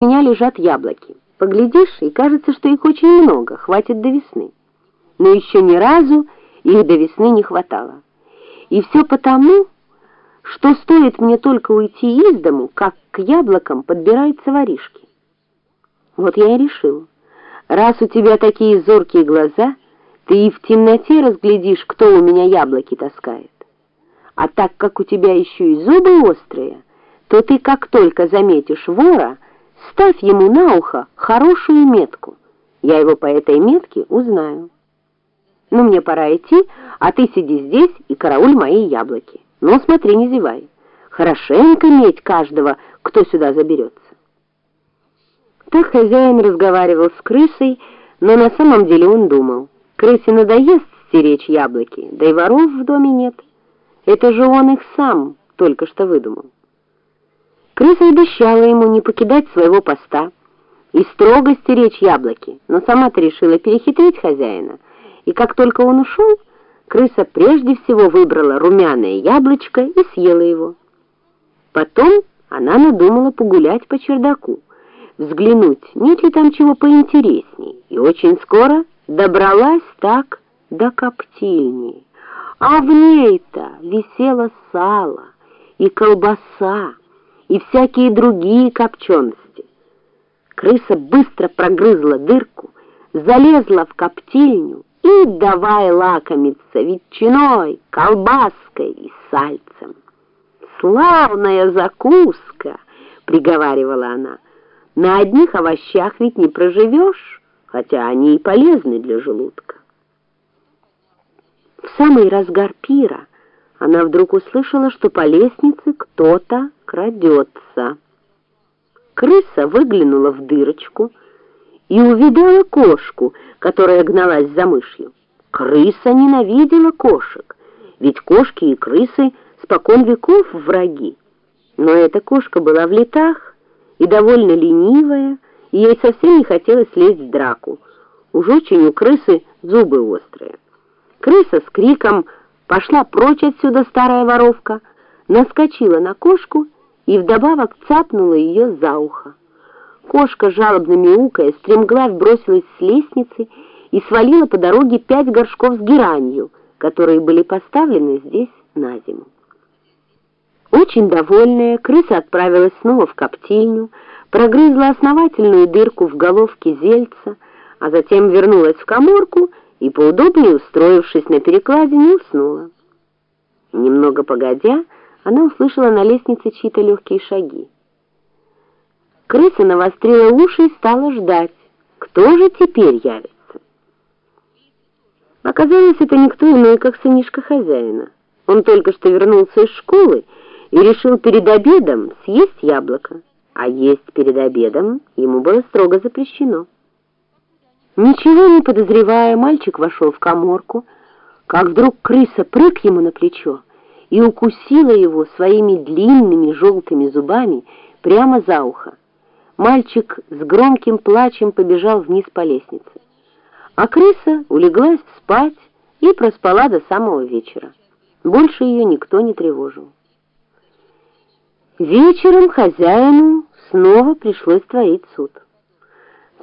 Меня лежат яблоки. Поглядишь, и кажется, что их очень много, хватит до весны. Но еще ни разу их до весны не хватало. И все потому, что стоит мне только уйти из дому, как к яблокам подбираются воришки. Вот я и решил, раз у тебя такие зоркие глаза, ты и в темноте разглядишь, кто у меня яблоки таскает. А так как у тебя еще и зубы острые, то ты как только заметишь вора, Ставь ему на ухо хорошую метку. Я его по этой метке узнаю. Ну, мне пора идти, а ты сиди здесь и карауль мои яблоки. Ну, смотри, не зевай. Хорошенько медь каждого, кто сюда заберется. Так хозяин разговаривал с крысой, но на самом деле он думал. Крысе надоест стеречь яблоки, да и воров в доме нет. Это же он их сам только что выдумал. Крыса обещала ему не покидать своего поста и строго стеречь яблоки, но сама-то решила перехитрить хозяина, и как только он ушел, крыса прежде всего выбрала румяное яблочко и съела его. Потом она надумала погулять по чердаку, взглянуть, нет ли там чего поинтересней, и очень скоро добралась так до коптильни. А в ней-то висело сало и колбаса, и всякие другие копчености. Крыса быстро прогрызла дырку, залезла в коптильню и давай лакомиться ветчиной, колбаской и сальцем. «Славная закуска!» — приговаривала она. «На одних овощах ведь не проживешь, хотя они и полезны для желудка». В самый разгар пира она вдруг услышала, что по лестнице кто-то крадется. Крыса выглянула в дырочку и увидела кошку, которая гналась за мышью. Крыса ненавидела кошек, ведь кошки и крысы спокон веков враги. Но эта кошка была в летах и довольно ленивая, и ей совсем не хотелось лезть в драку. Уж очень у крысы зубы острые. Крыса с криком Пошла прочь отсюда старая воровка, наскочила на кошку и вдобавок цапнула ее за ухо. Кошка, жалобно мяукая, стремглав бросилась с лестницы и свалила по дороге пять горшков с геранью, которые были поставлены здесь на зиму. Очень довольная, крыса отправилась снова в коптильню, прогрызла основательную дырку в головке зельца, а затем вернулась в коморку и, поудобнее устроившись на перекладине, уснула. Немного погодя, она услышала на лестнице чьи-то легкие шаги. Крыса навострила уши и стала ждать, кто же теперь явится. Оказалось, это никто иной, как сынишка хозяина. Он только что вернулся из школы и решил перед обедом съесть яблоко, а есть перед обедом ему было строго запрещено. Ничего не подозревая, мальчик вошел в коморку, как вдруг крыса прыг ему на плечо и укусила его своими длинными желтыми зубами прямо за ухо. Мальчик с громким плачем побежал вниз по лестнице. А крыса улеглась спать и проспала до самого вечера. Больше ее никто не тревожил. Вечером хозяину снова пришлось творить суд.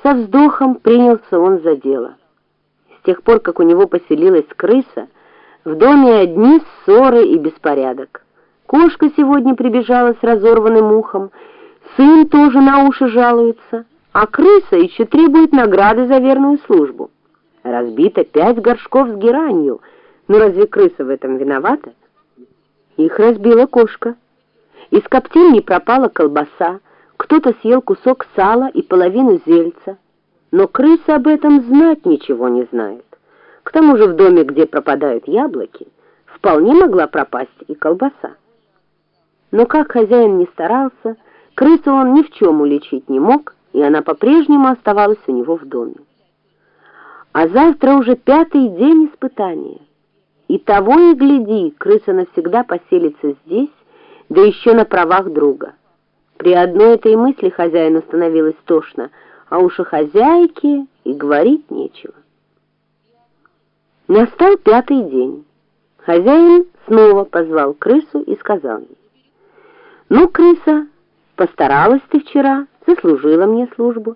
Со вздохом принялся он за дело. С тех пор, как у него поселилась крыса, в доме одни ссоры и беспорядок. Кошка сегодня прибежала с разорванным ухом, сын тоже на уши жалуется, а крыса еще требует награды за верную службу. Разбито пять горшков с геранью. Ну разве крыса в этом виновата? Их разбила кошка. Из коптильни пропала колбаса, кто-то съел кусок сала и половину зельца, но крыса об этом знать ничего не знает. К тому же в доме, где пропадают яблоки, вполне могла пропасть и колбаса. Но как хозяин не старался, крысу он ни в чем уличить не мог, и она по-прежнему оставалась у него в доме. А завтра уже пятый день испытания. И того и гляди, крыса навсегда поселится здесь, да еще на правах друга. При одной этой мысли хозяину становилось тошно, а уж о хозяйке и говорить нечего. Настал пятый день. Хозяин снова позвал крысу и сказал ей, «Ну, крыса, постаралась ты вчера, сослужила мне службу,